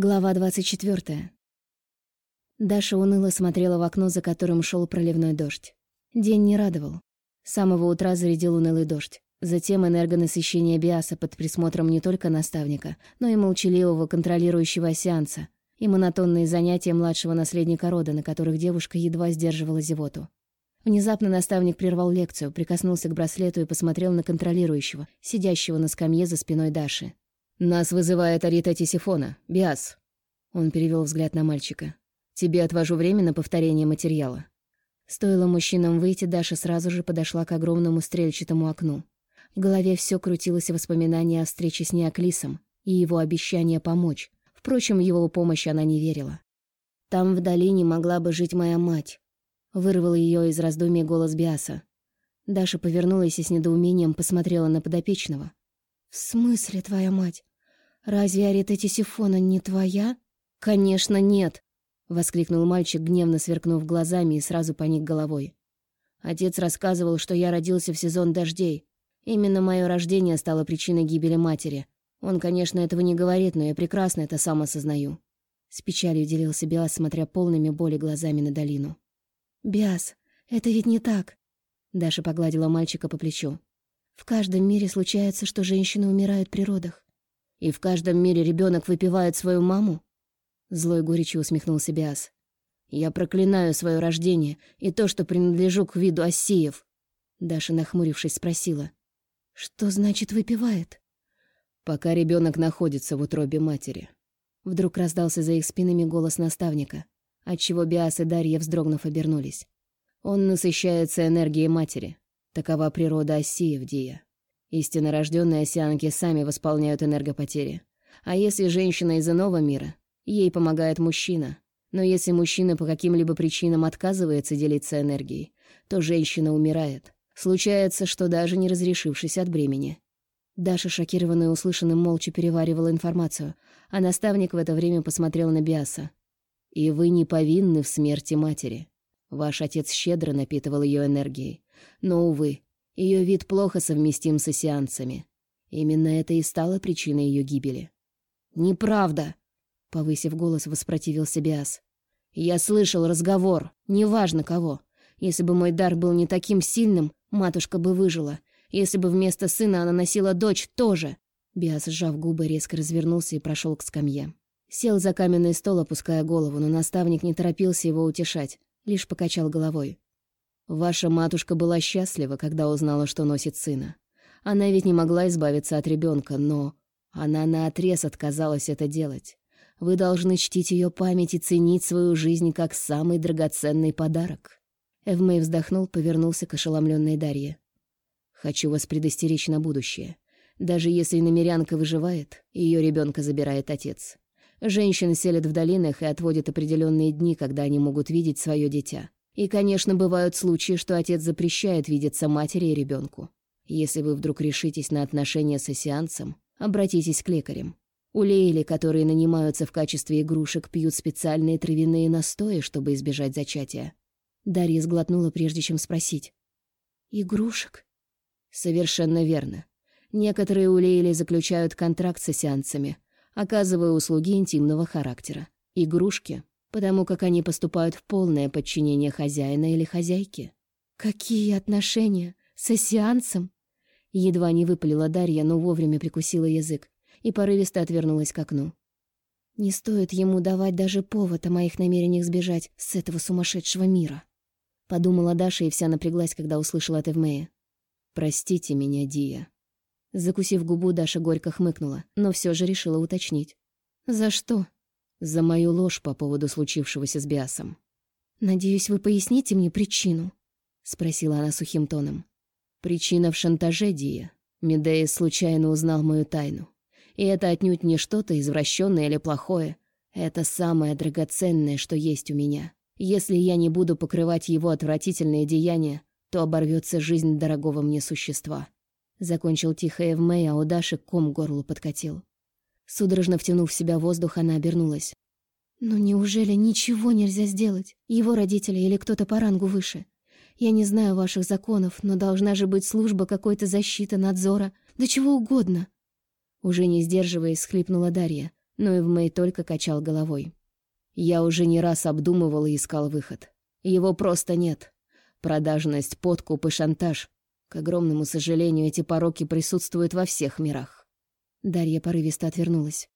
Глава 24. Даша уныло смотрела в окно, за которым шел проливной дождь. День не радовал. С самого утра зарядил унылый дождь. Затем энергонасыщение биаса под присмотром не только наставника, но и молчаливого контролирующего сеанса, и монотонные занятия младшего наследника рода, на которых девушка едва сдерживала зевоту. Внезапно наставник прервал лекцию, прикоснулся к браслету и посмотрел на контролирующего, сидящего на скамье за спиной Даши. «Нас вызывает Арита Тисифона, Биас». Он перевел взгляд на мальчика. «Тебе отвожу время на повторение материала». Стоило мужчинам выйти, Даша сразу же подошла к огромному стрельчатому окну. В голове все крутилось воспоминание о встрече с Неоклисом и его обещание помочь. Впрочем, его помощь она не верила. «Там в долине могла бы жить моя мать», — вырвал ее из раздумий голос Биаса. Даша повернулась и с недоумением посмотрела на подопечного. «В смысле твоя мать? «Разве Арита Тисифона не твоя?» «Конечно, нет!» — воскликнул мальчик, гневно сверкнув глазами и сразу поник головой. Отец рассказывал, что я родился в сезон дождей. Именно мое рождение стало причиной гибели матери. Он, конечно, этого не говорит, но я прекрасно это сам осознаю. С печалью делился Биас, смотря полными боли глазами на долину. «Биас, это ведь не так!» Даша погладила мальчика по плечу. «В каждом мире случается, что женщины умирают при родах. И в каждом мире ребенок выпивает свою маму? Злой горечью усмехнулся Биас. Я проклинаю свое рождение и то, что принадлежу к виду осеев. Даша, нахмурившись, спросила. Что значит выпивает? Пока ребенок находится в утробе матери. Вдруг раздался за их спинами голос наставника, отчего Биас и Дарья, вздрогнув, обернулись. Он насыщается энергией матери. Такова природа осеев, Дия. Истинно рожденные осянки сами восполняют энергопотери. А если женщина из иного мира, ей помогает мужчина. Но если мужчина по каким-либо причинам отказывается делиться энергией, то женщина умирает. Случается, что даже не разрешившись от бремени. Даша, шокированная услышанным, молча переваривала информацию, а наставник в это время посмотрел на Биаса. «И вы не повинны в смерти матери. Ваш отец щедро напитывал ее энергией. Но, увы, ее вид плохо совместим с сеансами. Именно это и стало причиной ее гибели. «Неправда!» — повысив голос, воспротивился Биас. «Я слышал разговор, неважно кого. Если бы мой дар был не таким сильным, матушка бы выжила. Если бы вместо сына она носила дочь, тоже!» Биас, сжав губы, резко развернулся и прошел к скамье. Сел за каменный стол, опуская голову, но наставник не торопился его утешать, лишь покачал головой. Ваша матушка была счастлива, когда узнала, что носит сына. Она ведь не могла избавиться от ребенка, но она наотрез отказалась это делать. Вы должны чтить ее память и ценить свою жизнь как самый драгоценный подарок. Эвмей вздохнул, повернулся к ошеломленной Дарье. Хочу вас предостеречь на будущее. Даже если намерянка выживает, ее ребенка забирает отец. Женщины селят в долинах и отводят определенные дни, когда они могут видеть свое дитя. И, конечно, бывают случаи, что отец запрещает видеться матери и ребенку. Если вы вдруг решитесь на отношения с сеансом, обратитесь к лекарям. У Лейли, которые нанимаются в качестве игрушек, пьют специальные травяные настои, чтобы избежать зачатия. Дарья сглотнула, прежде чем спросить. «Игрушек?» «Совершенно верно. Некоторые у Лейли заключают контракт с сеансами, оказывая услуги интимного характера. Игрушки потому как они поступают в полное подчинение хозяина или хозяйки. «Какие отношения? С сеансом?» Едва не выпалила Дарья, но вовремя прикусила язык и порывисто отвернулась к окну. «Не стоит ему давать даже повод о моих намерениях сбежать с этого сумасшедшего мира», подумала Даша и вся напряглась, когда услышала от Эвмея. «Простите меня, Дия». Закусив губу, Даша горько хмыкнула, но все же решила уточнить. «За что?» За мою ложь по поводу случившегося с Биасом. «Надеюсь, вы поясните мне причину?» — спросила она сухим тоном. «Причина в шантаже, Дия. Медеис случайно узнал мою тайну. И это отнюдь не что-то извращенное или плохое. Это самое драгоценное, что есть у меня. Если я не буду покрывать его отвратительные деяния, то оборвется жизнь дорогого мне существа». Закончил тихо Эвмэй, а у Даши ком горлу подкатил. Судорожно втянув в себя воздух, она обернулась. «Ну неужели ничего нельзя сделать? Его родители или кто-то по рангу выше? Я не знаю ваших законов, но должна же быть служба какой-то защиты, надзора, да чего угодно». Уже не сдерживаясь, схлипнула Дарья, Но Эвмей только качал головой. Я уже не раз обдумывал и искал выход. Его просто нет. Продажность, подкуп и шантаж. К огромному сожалению, эти пороки присутствуют во всех мирах. Дарья порывисто отвернулась.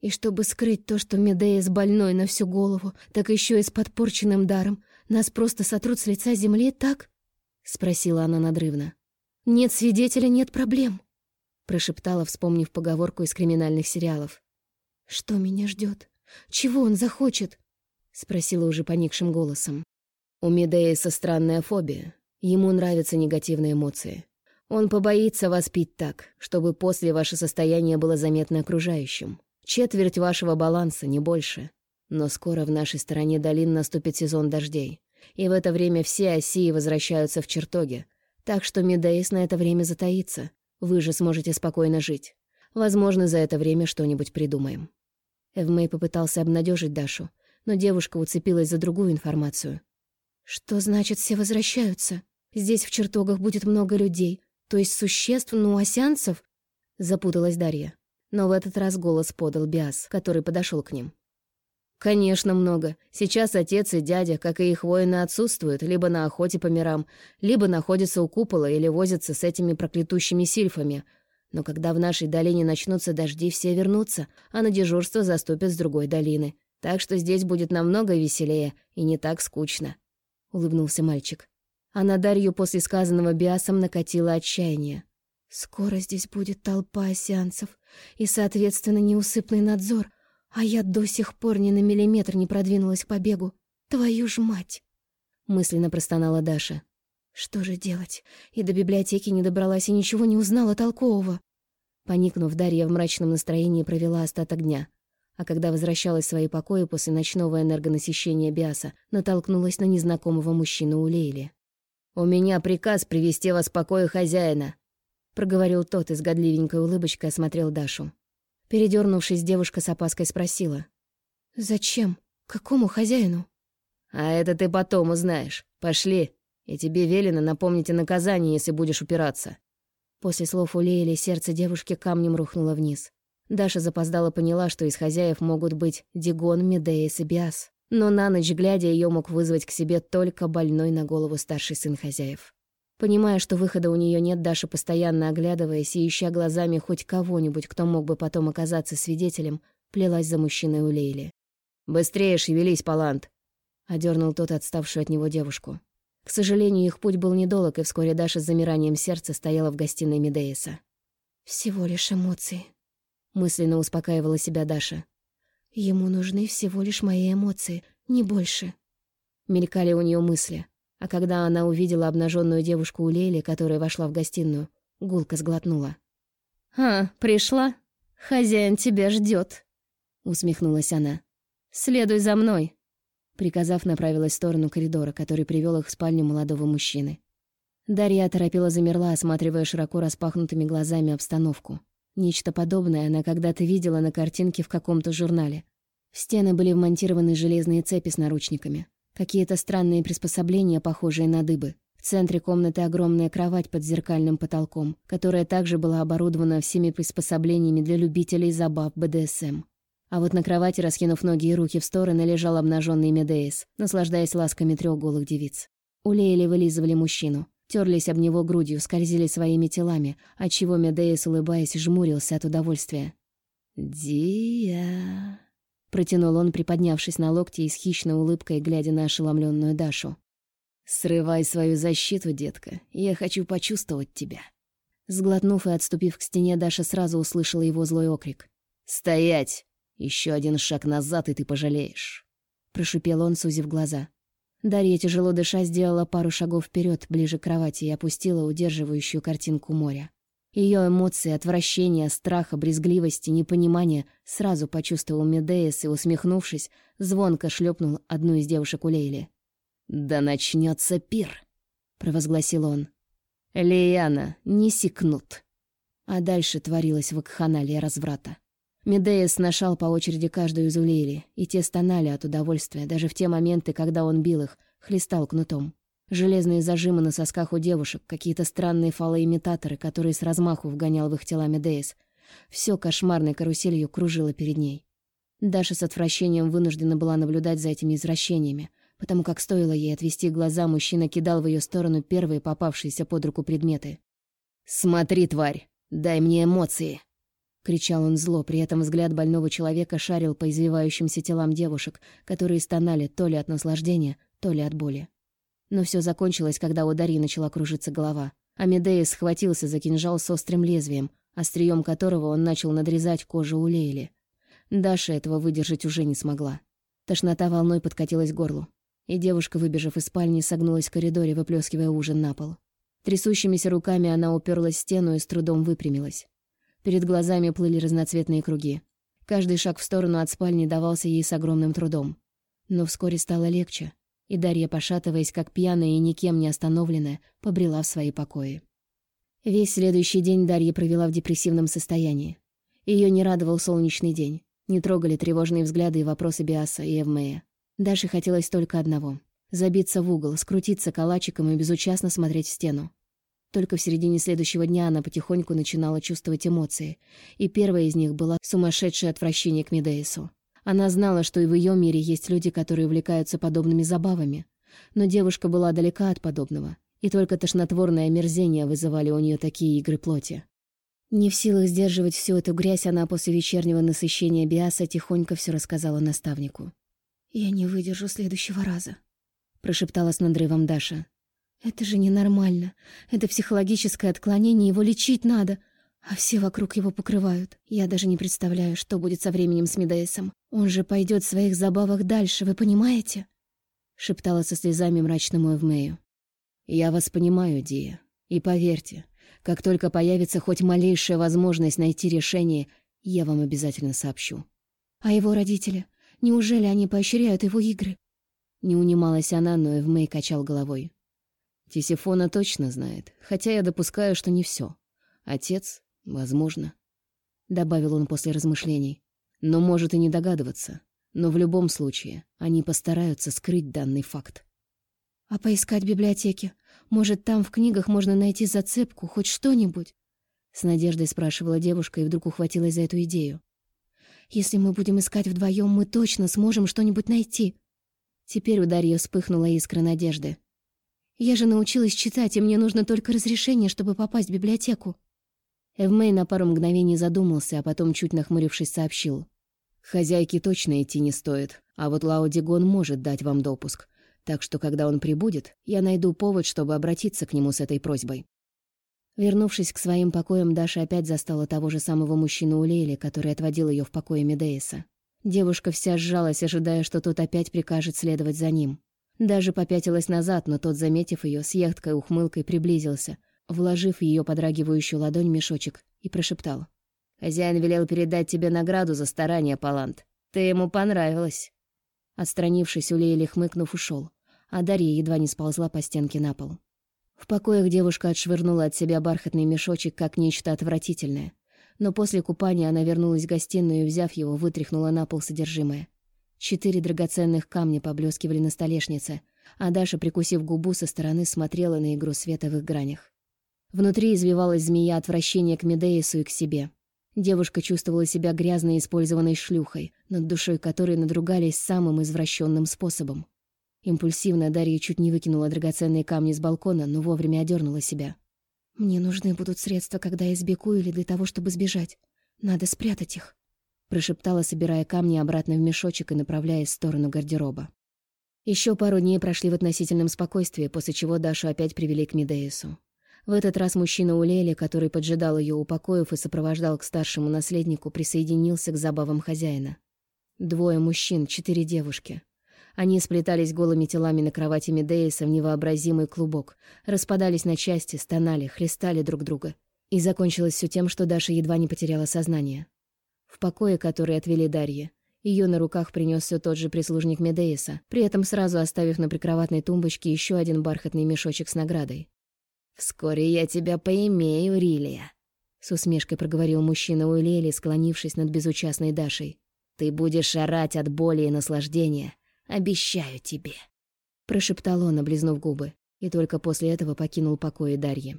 И чтобы скрыть то, что Медея с больной на всю голову, так еще и с подпорченным даром, нас просто сотрут с лица земли, так? Спросила она надрывно. Нет свидетеля, нет проблем. Прошептала, вспомнив поговорку из криминальных сериалов. Что меня ждет? Чего он захочет? Спросила уже поникшим голосом. У Медеиса странная фобия. Ему нравятся негативные эмоции. Он побоится вас пить так, чтобы после ваше состояние было заметно окружающим. Четверть вашего баланса, не больше. Но скоро в нашей стороне долин наступит сезон дождей, и в это время все осии возвращаются в чертоги, так что Медеис на это время затаится. Вы же сможете спокойно жить. Возможно, за это время что-нибудь придумаем». Эвмей попытался обнадежить Дашу, но девушка уцепилась за другую информацию. «Что значит «все возвращаются»? Здесь в чертогах будет много людей, то есть существ, ну, осянцев?» Запуталась Дарья. Но в этот раз голос подал Биас, который подошел к ним. «Конечно, много. Сейчас отец и дядя, как и их воины, отсутствуют либо на охоте по мирам, либо находятся у купола или возятся с этими проклятущими сильфами. Но когда в нашей долине начнутся дожди, все вернутся, а на дежурство заступят с другой долины. Так что здесь будет намного веселее и не так скучно», — улыбнулся мальчик. А на Дарью после сказанного Биасом накатило отчаяние. Скоро здесь будет толпа осянцев и, соответственно, неусыпный надзор, а я до сих пор ни на миллиметр не продвинулась к побегу. Твою ж мать!» Мысленно простонала Даша. «Что же делать? И до библиотеки не добралась и ничего не узнала толкового». Поникнув, Дарья в мрачном настроении провела остаток дня. А когда возвращалась в свои покои после ночного энергонасыщения Биаса, натолкнулась на незнакомого мужчину у Лейли. «У меня приказ привести вас в покое хозяина», проговорил тот и с годливенькой улыбочкой осмотрел Дашу. Передернувшись, девушка с опаской спросила. «Зачем? Какому хозяину?» «А это ты потом узнаешь. Пошли. И тебе велено напомнить о наказании, если будешь упираться». После слов Улеяли сердце девушки камнем рухнуло вниз. Даша запоздала поняла, что из хозяев могут быть Дигон, Медеис и Биас. Но на ночь глядя ее мог вызвать к себе только больной на голову старший сын хозяев. Понимая, что выхода у нее нет, Даша, постоянно оглядываясь и ища глазами хоть кого-нибудь, кто мог бы потом оказаться свидетелем, плелась за мужчиной у Лейли. «Быстрее шевелись, Палант!» — одернул тот отставшую от него девушку. К сожалению, их путь был недолг, и вскоре Даша с замиранием сердца стояла в гостиной Медеиса. «Всего лишь эмоции», — мысленно успокаивала себя Даша. «Ему нужны всего лишь мои эмоции, не больше». Мелькали у нее мысли. А когда она увидела обнаженную девушку у Лейли, которая вошла в гостиную, гулко сглотнула. «А, пришла? Хозяин тебя ждет, усмехнулась она. «Следуй за мной!» Приказав, направилась в сторону коридора, который привел их в спальню молодого мужчины. Дарья торопила замерла, осматривая широко распахнутыми глазами обстановку. Нечто подобное она когда-то видела на картинке в каком-то журнале. В стены были вмонтированы железные цепи с наручниками. Какие-то странные приспособления, похожие на дыбы. В центре комнаты огромная кровать под зеркальным потолком, которая также была оборудована всеми приспособлениями для любителей забав БДСМ. А вот на кровати, раскинув ноги и руки в стороны, лежал обнаженный Медеис, наслаждаясь ласками трех голых девиц. Улеяли вылизывали мужчину, терлись об него грудью, скользили своими телами, отчего Медеис, улыбаясь, жмурился от удовольствия. «Дия...» Протянул он, приподнявшись на локте и с хищной улыбкой, глядя на ошеломленную Дашу. «Срывай свою защиту, детка. Я хочу почувствовать тебя». Сглотнув и отступив к стене, Даша сразу услышала его злой окрик. «Стоять! Еще один шаг назад, и ты пожалеешь!» Прошипел он, сузив глаза. Дарья, тяжело дыша, сделала пару шагов вперед, ближе к кровати, и опустила удерживающую картинку моря. Ее эмоции, отвращения, страха, брезгливости, непонимания сразу почувствовал Медеис и, усмехнувшись, звонко шлепнул одну из девушек у Лейли. «Да начнется пир!» — провозгласил он. «Лияна, не секнут!» А дальше творилось вакханалия разврата. Медеис сношал по очереди каждую из Улейли, и те стонали от удовольствия, даже в те моменты, когда он бил их, хлестал кнутом. Железные зажимы на сосках у девушек, какие-то странные фалоимитаторы, которые с размаху вгонял в их тела Медеис. Все кошмарной каруселью кружило перед ней. Даша с отвращением вынуждена была наблюдать за этими извращениями, потому как стоило ей отвести глаза, мужчина кидал в ее сторону первые попавшиеся под руку предметы. «Смотри, тварь, дай мне эмоции!» — кричал он зло, при этом взгляд больного человека шарил по извивающимся телам девушек, которые стонали то ли от наслаждения, то ли от боли. Но все закончилось, когда у Дарьи начала кружиться голова. А Медея схватился за кинжал с острым лезвием, острием которого он начал надрезать кожу у Лейли. Даша этого выдержать уже не смогла. Тошнота волной подкатилась к горлу, и девушка, выбежав из спальни, согнулась в коридоре, выплескивая ужин на пол. Трясущимися руками она уперлась в стену и с трудом выпрямилась. Перед глазами плыли разноцветные круги. Каждый шаг в сторону от спальни давался ей с огромным трудом. Но вскоре стало легче, и Дарья, пошатываясь, как пьяная и никем не остановленная, побрела в свои покои. Весь следующий день Дарья провела в депрессивном состоянии. Ее не радовал солнечный день, не трогали тревожные взгляды и вопросы Биаса и Эвмея. Даше хотелось только одного — забиться в угол, скрутиться калачиком и безучастно смотреть в стену. Только в середине следующего дня она потихоньку начинала чувствовать эмоции, и первая из них была сумасшедшее отвращение к Медеису. Она знала, что и в ее мире есть люди, которые увлекаются подобными забавами. Но девушка была далека от подобного, и только тошнотворное омерзение вызывали у нее такие игры плоти. Не в силах сдерживать всю эту грязь, она после вечернего насыщения Биаса тихонько все рассказала наставнику. «Я не выдержу следующего раза», — прошептала с надрывом Даша. «Это же ненормально. Это психологическое отклонение, его лечить надо. А все вокруг его покрывают. Я даже не представляю, что будет со временем с Медеисом. Он же пойдет в своих забавах дальше, вы понимаете?» Шептала со слезами мрачному Эвмею. «Я вас понимаю, Дия. И поверьте, как только появится хоть малейшая возможность найти решение, я вам обязательно сообщу». «А его родители? Неужели они поощряют его игры?» Не унималась она, но Эвмей качал головой. Тисифона точно знает, хотя я допускаю, что не все. Отец Возможно. Добавил он после размышлений. Но может и не догадываться. Но в любом случае они постараются скрыть данный факт. А поискать в библиотеке? Может, там в книгах можно найти зацепку, хоть что-нибудь? С надеждой спрашивала девушка и вдруг ухватилась за эту идею. Если мы будем искать вдвоем, мы точно сможем что-нибудь найти. Теперь у Дарьи вспыхнула искра надежды. Я же научилась читать, и мне нужно только разрешение, чтобы попасть в библиотеку. Эвмей на пару мгновений задумался, а потом, чуть нахмурившись, сообщил. «Хозяйке точно идти не стоит, а вот Лао Дигон может дать вам допуск. Так что, когда он прибудет, я найду повод, чтобы обратиться к нему с этой просьбой». Вернувшись к своим покоям, Даша опять застала того же самого мужчину у Лейли, который отводил ее в покое Медеиса. Девушка вся сжалась, ожидая, что тот опять прикажет следовать за ним. Даже попятилась назад, но тот, заметив ее, с ехткой ухмылкой приблизился — вложив ее подрагивающую ладонь мешочек, и прошептал. «Хозяин велел передать тебе награду за старание, Палант. Ты ему понравилась». Отстранившись, Улейли, хмыкнув, ушел, а Дарья едва не сползла по стенке на пол. В покоях девушка отшвырнула от себя бархатный мешочек как нечто отвратительное. Но после купания она вернулась в гостиную и, взяв его, вытряхнула на пол содержимое. Четыре драгоценных камня поблескивали на столешнице, а Даша, прикусив губу, со стороны смотрела на игру света в их гранях. Внутри извивалась змея отвращения к Медеису и к себе. Девушка чувствовала себя грязной использованной шлюхой, над душой которой надругались самым извращенным способом. Импульсивно Дарья чуть не выкинула драгоценные камни с балкона, но вовремя одернула себя. «Мне нужны будут средства, когда я сбегу или для того, чтобы сбежать. Надо спрятать их», — прошептала, собирая камни обратно в мешочек и направляясь в сторону гардероба. Еще пару дней прошли в относительном спокойствии, после чего Дашу опять привели к Медеису. В этот раз мужчина Улели, который поджидал ее у покоев и сопровождал к старшему наследнику, присоединился к забавам хозяина. Двое мужчин, четыре девушки. Они сплетались голыми телами на кровати Медеиса в невообразимый клубок, распадались на части, стонали, хлестали друг друга. И закончилось все тем, что Даша едва не потеряла сознание. В покое, который отвели Дарье, ее на руках принес все тот же прислужник Медеиса, при этом сразу оставив на прикроватной тумбочке еще один бархатный мешочек с наградой. «Вскоре я тебя поимею, Рилия», — с усмешкой проговорил мужчина Уилели, склонившись над безучастной Дашей. «Ты будешь орать от боли и наслаждения. Обещаю тебе», — прошептал он, облизнув губы, и только после этого покинул покои Дарьи.